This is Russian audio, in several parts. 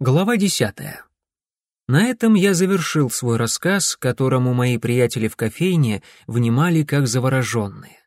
Глава десятая. На этом я завершил свой рассказ, которому мои приятели в кофейне внимали как завороженные.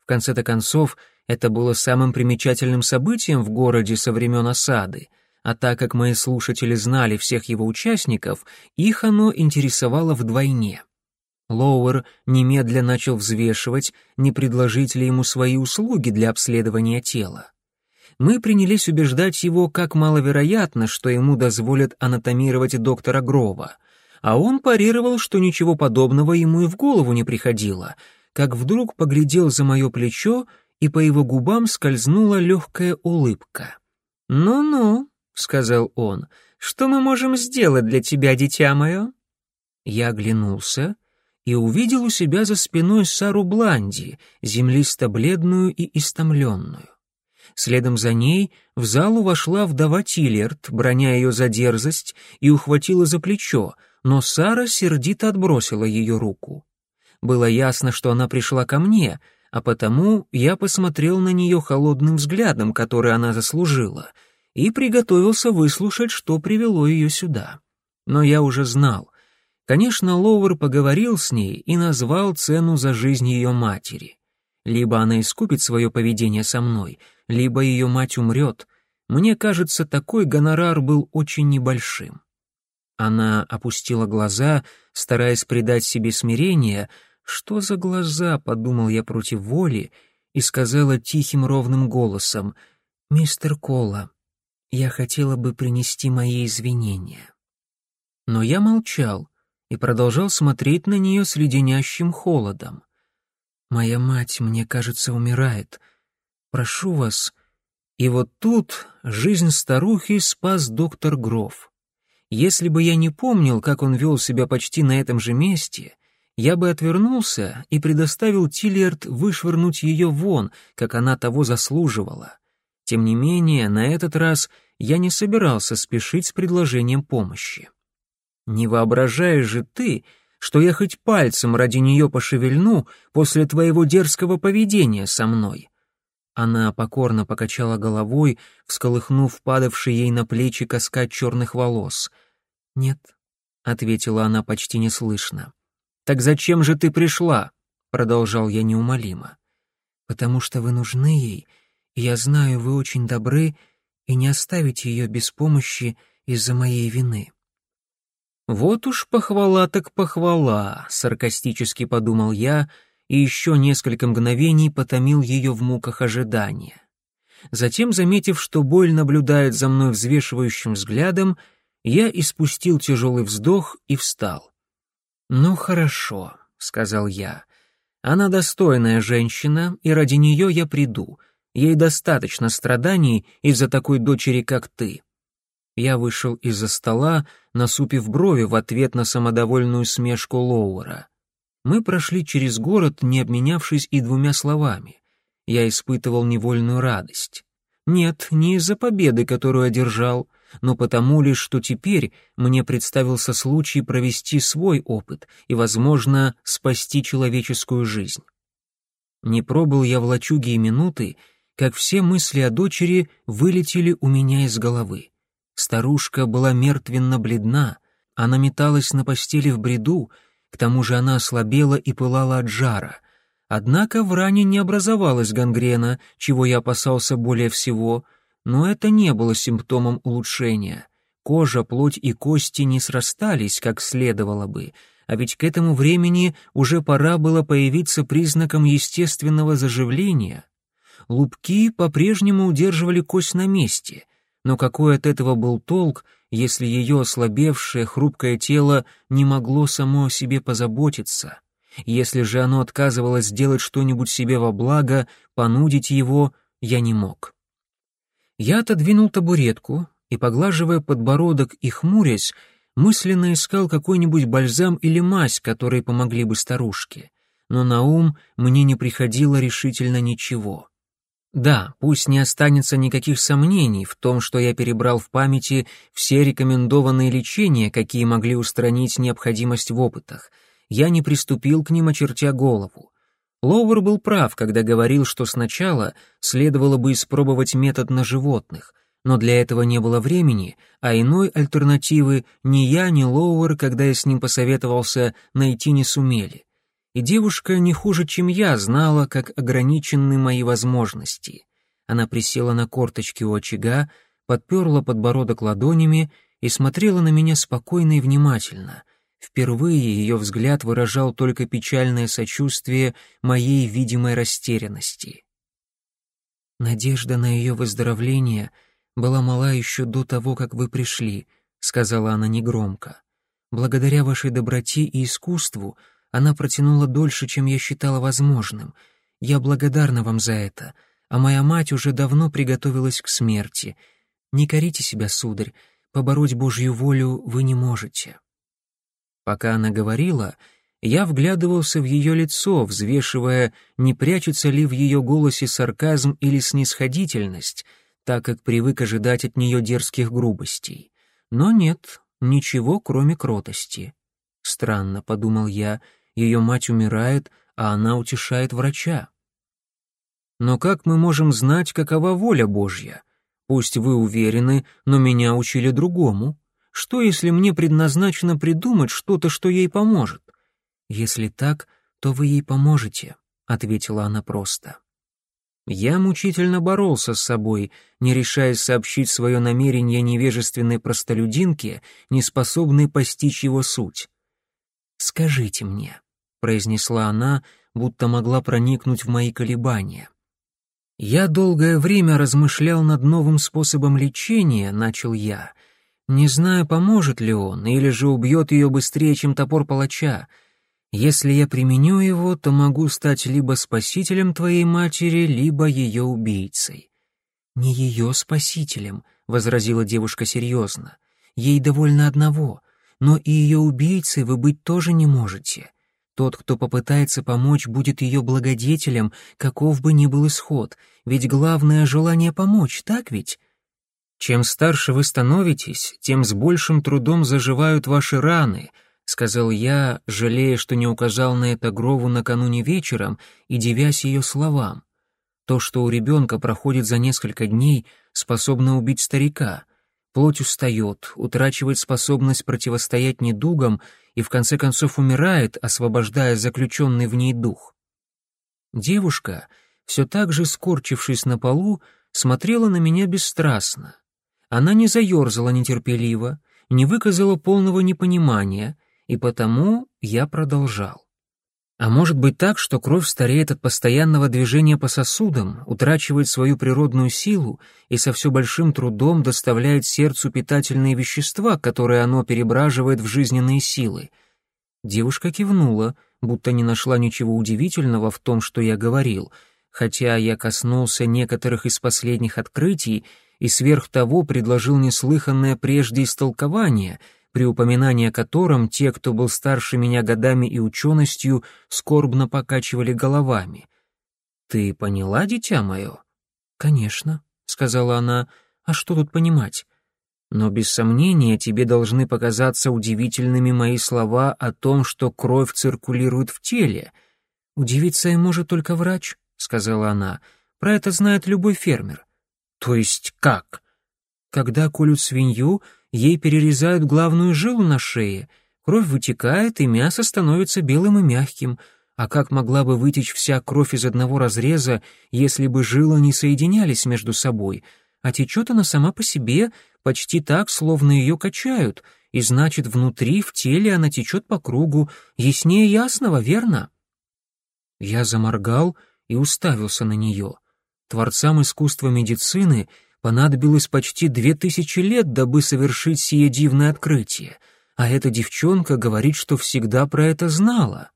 В конце-то концов, это было самым примечательным событием в городе со времен осады, а так как мои слушатели знали всех его участников, их оно интересовало вдвойне. Лоуэр немедля начал взвешивать, не предложить ли ему свои услуги для обследования тела мы принялись убеждать его, как маловероятно, что ему дозволят анатомировать доктора Грова, а он парировал, что ничего подобного ему и в голову не приходило, как вдруг поглядел за мое плечо, и по его губам скользнула легкая улыбка. «Ну-ну», — сказал он, — «что мы можем сделать для тебя, дитя мое?» Я оглянулся и увидел у себя за спиной Сару Бланди, землисто-бледную и истомленную. Следом за ней в залу вошла вдова Тиллерт, броня ее за дерзость, и ухватила за плечо, но Сара сердито отбросила ее руку. Было ясно, что она пришла ко мне, а потому я посмотрел на нее холодным взглядом, который она заслужила, и приготовился выслушать, что привело ее сюда. Но я уже знал. Конечно, Лоуэр поговорил с ней и назвал цену за жизнь ее матери. Либо она искупит свое поведение со мной — либо ее мать умрет. Мне кажется, такой гонорар был очень небольшим. Она опустила глаза, стараясь придать себе смирение. «Что за глаза?» — подумал я против воли, и сказала тихим ровным голосом. «Мистер Кола, я хотела бы принести мои извинения». Но я молчал и продолжал смотреть на нее с леденящим холодом. «Моя мать, мне кажется, умирает. Прошу вас». И вот тут жизнь старухи спас доктор Гров. Если бы я не помнил, как он вел себя почти на этом же месте, я бы отвернулся и предоставил Тиллиард вышвырнуть ее вон, как она того заслуживала. Тем не менее, на этот раз я не собирался спешить с предложением помощи. Не воображаешь же ты, что я хоть пальцем ради нее пошевельну после твоего дерзкого поведения со мной. Она покорно покачала головой, всколыхнув падавший ей на плечи каскад черных волос. «Нет», — ответила она почти неслышно. «Так зачем же ты пришла?» — продолжал я неумолимо. «Потому что вы нужны ей, я знаю, вы очень добры, и не оставите ее без помощи из-за моей вины». «Вот уж похвала так похвала», — саркастически подумал я, — и еще несколько мгновений потомил ее в муках ожидания. Затем, заметив, что боль наблюдает за мной взвешивающим взглядом, я испустил тяжелый вздох и встал. «Ну хорошо», — сказал я. «Она достойная женщина, и ради нее я приду. Ей достаточно страданий из-за такой дочери, как ты». Я вышел из-за стола, насупив брови в ответ на самодовольную смешку Лоуэра. Мы прошли через город, не обменявшись и двумя словами. Я испытывал невольную радость. Нет, не из-за победы, которую одержал, но потому лишь, что теперь мне представился случай провести свой опыт и, возможно, спасти человеческую жизнь. Не пробыл я в лачуге и минуты, как все мысли о дочери вылетели у меня из головы. Старушка была мертвенно бледна, она металась на постели в бреду, к тому же она ослабела и пылала от жара. Однако в ране не образовалась гангрена, чего я опасался более всего, но это не было симптомом улучшения. Кожа, плоть и кости не срастались, как следовало бы, а ведь к этому времени уже пора было появиться признаком естественного заживления. Лупки по-прежнему удерживали кость на месте, но какой от этого был толк, если ее ослабевшее, хрупкое тело не могло само о себе позаботиться. Если же оно отказывалось сделать что-нибудь себе во благо, понудить его я не мог. Я отодвинул табуретку и, поглаживая подбородок и хмурясь, мысленно искал какой-нибудь бальзам или мазь, которые помогли бы старушке. Но на ум мне не приходило решительно ничего. Да, пусть не останется никаких сомнений в том, что я перебрал в памяти все рекомендованные лечения, какие могли устранить необходимость в опытах. Я не приступил к ним, очертя голову. Лоуэр был прав, когда говорил, что сначала следовало бы испробовать метод на животных, но для этого не было времени, а иной альтернативы ни я, ни Лоуэр, когда я с ним посоветовался, найти не сумели. И девушка не хуже, чем я, знала, как ограничены мои возможности. Она присела на корточки у очага, подперла подбородок ладонями и смотрела на меня спокойно и внимательно. Впервые ее взгляд выражал только печальное сочувствие моей видимой растерянности. Надежда на ее выздоровление была мала еще до того, как вы пришли, сказала она негромко. Благодаря вашей доброте и искусству она протянула дольше, чем я считала возможным. Я благодарна вам за это, а моя мать уже давно приготовилась к смерти. Не корите себя, сударь, побороть Божью волю вы не можете». Пока она говорила, я вглядывался в ее лицо, взвешивая, не прячется ли в ее голосе сарказм или снисходительность, так как привык ожидать от нее дерзких грубостей. Но нет, ничего, кроме кротости. Странно, подумал я, ее мать умирает, а она утешает врача. Но как мы можем знать, какова воля Божья? Пусть вы уверены, но меня учили другому. Что, если мне предназначено придумать что-то, что ей поможет? Если так, то вы ей поможете, ответила она просто. Я мучительно боролся с собой, не решаясь сообщить свое намерение невежественной простолюдинке, не способной постичь его суть. «Скажите мне», — произнесла она, будто могла проникнуть в мои колебания. «Я долгое время размышлял над новым способом лечения», — начал я, не зная, поможет ли он, или же убьет ее быстрее, чем топор палача. Если я применю его, то могу стать либо спасителем твоей матери, либо ее убийцей». «Не ее спасителем», — возразила девушка серьезно. «Ей довольно одного, но и ее убийцей вы быть тоже не можете. Тот, кто попытается помочь, будет ее благодетелем, каков бы ни был исход, ведь главное — желание помочь, так ведь? Чем старше вы становитесь, тем с большим трудом заживают ваши раны, — сказал я, жалея, что не указал на это Грову накануне вечером и девясь ее словам. То, что у ребенка проходит за несколько дней, способно убить старика. Плоть устает, утрачивает способность противостоять недугам и в конце концов умирает, освобождая заключенный в ней дух. Девушка, все так же скорчившись на полу, смотрела на меня бесстрастно. Она не заерзала нетерпеливо, не выказала полного непонимания, и потому я продолжал. А может быть так, что кровь стареет от постоянного движения по сосудам, утрачивает свою природную силу и со все большим трудом доставляет сердцу питательные вещества, которые оно перебраживает в жизненные силы. Девушка кивнула, будто не нашла ничего удивительного в том, что я говорил, хотя я коснулся некоторых из последних открытий и сверх того предложил неслыханное прежде истолкование — при упоминании о котором те, кто был старше меня годами и ученостью, скорбно покачивали головами. «Ты поняла, дитя мое?» «Конечно», — сказала она, — «а что тут понимать?» «Но без сомнения тебе должны показаться удивительными мои слова о том, что кровь циркулирует в теле. Удивиться и может только врач», — сказала она. «Про это знает любой фермер». «То есть как?» «Когда колют свинью, ей перерезают главную жилу на шее, кровь вытекает, и мясо становится белым и мягким. А как могла бы вытечь вся кровь из одного разреза, если бы жилы не соединялись между собой? А течет она сама по себе, почти так, словно ее качают, и значит, внутри, в теле она течет по кругу, яснее ясного, верно? Я заморгал и уставился на нее. Творцам искусства медицины — понадобилось почти две тысячи лет, дабы совершить сие дивное открытие, а эта девчонка говорит, что всегда про это знала.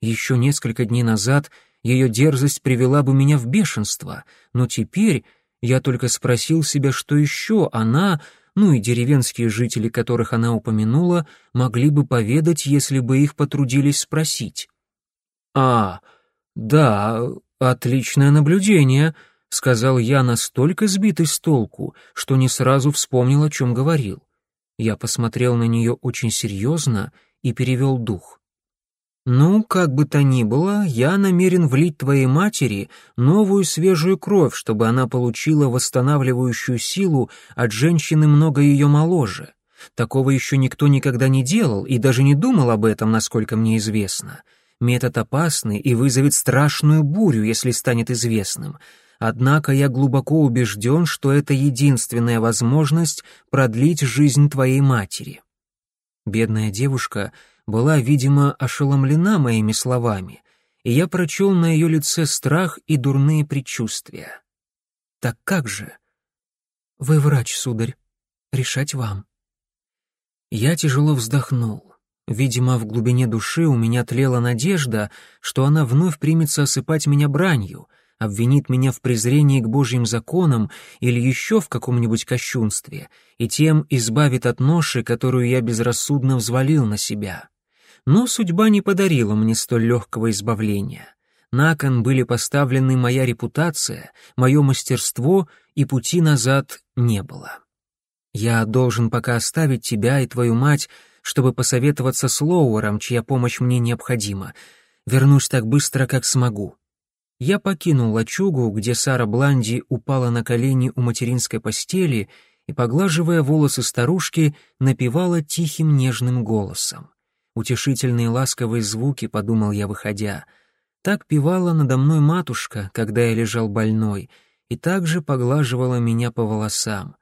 Еще несколько дней назад ее дерзость привела бы меня в бешенство, но теперь я только спросил себя, что еще она, ну и деревенские жители, которых она упомянула, могли бы поведать, если бы их потрудились спросить. «А, да, отличное наблюдение», — сказал я, настолько сбитый с толку, что не сразу вспомнил, о чем говорил. Я посмотрел на нее очень серьезно и перевел дух. «Ну, как бы то ни было, я намерен влить твоей матери новую свежую кровь, чтобы она получила восстанавливающую силу от женщины много ее моложе. Такого еще никто никогда не делал и даже не думал об этом, насколько мне известно. Метод опасный и вызовет страшную бурю, если станет известным. Однако я глубоко убежден, что это единственная возможность продлить жизнь твоей матери». Бедная девушка была, видимо, ошеломлена моими словами, и я прочел на ее лице страх и дурные предчувствия. «Так как же?» «Вы врач, сударь. Решать вам». Я тяжело вздохнул. Видимо, в глубине души у меня тлела надежда, что она вновь примется осыпать меня бранью, обвинит меня в презрении к Божьим законам или еще в каком-нибудь кощунстве, и тем избавит от ноши, которую я безрассудно взвалил на себя. Но судьба не подарила мне столь легкого избавления. На кон были поставлены моя репутация, мое мастерство, и пути назад не было. Я должен пока оставить тебя и твою мать, чтобы посоветоваться с Лоуэром, чья помощь мне необходима. Вернусь так быстро, как смогу. Я покинул лачугу, где Сара Бланди упала на колени у материнской постели и, поглаживая волосы старушки, напевала тихим нежным голосом. Утешительные ласковые звуки, подумал я, выходя. Так певала надо мной матушка, когда я лежал больной, и также поглаживала меня по волосам.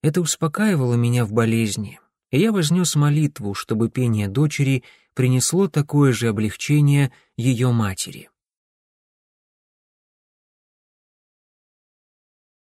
Это успокаивало меня в болезни, и я вознес молитву, чтобы пение дочери принесло такое же облегчение ее матери.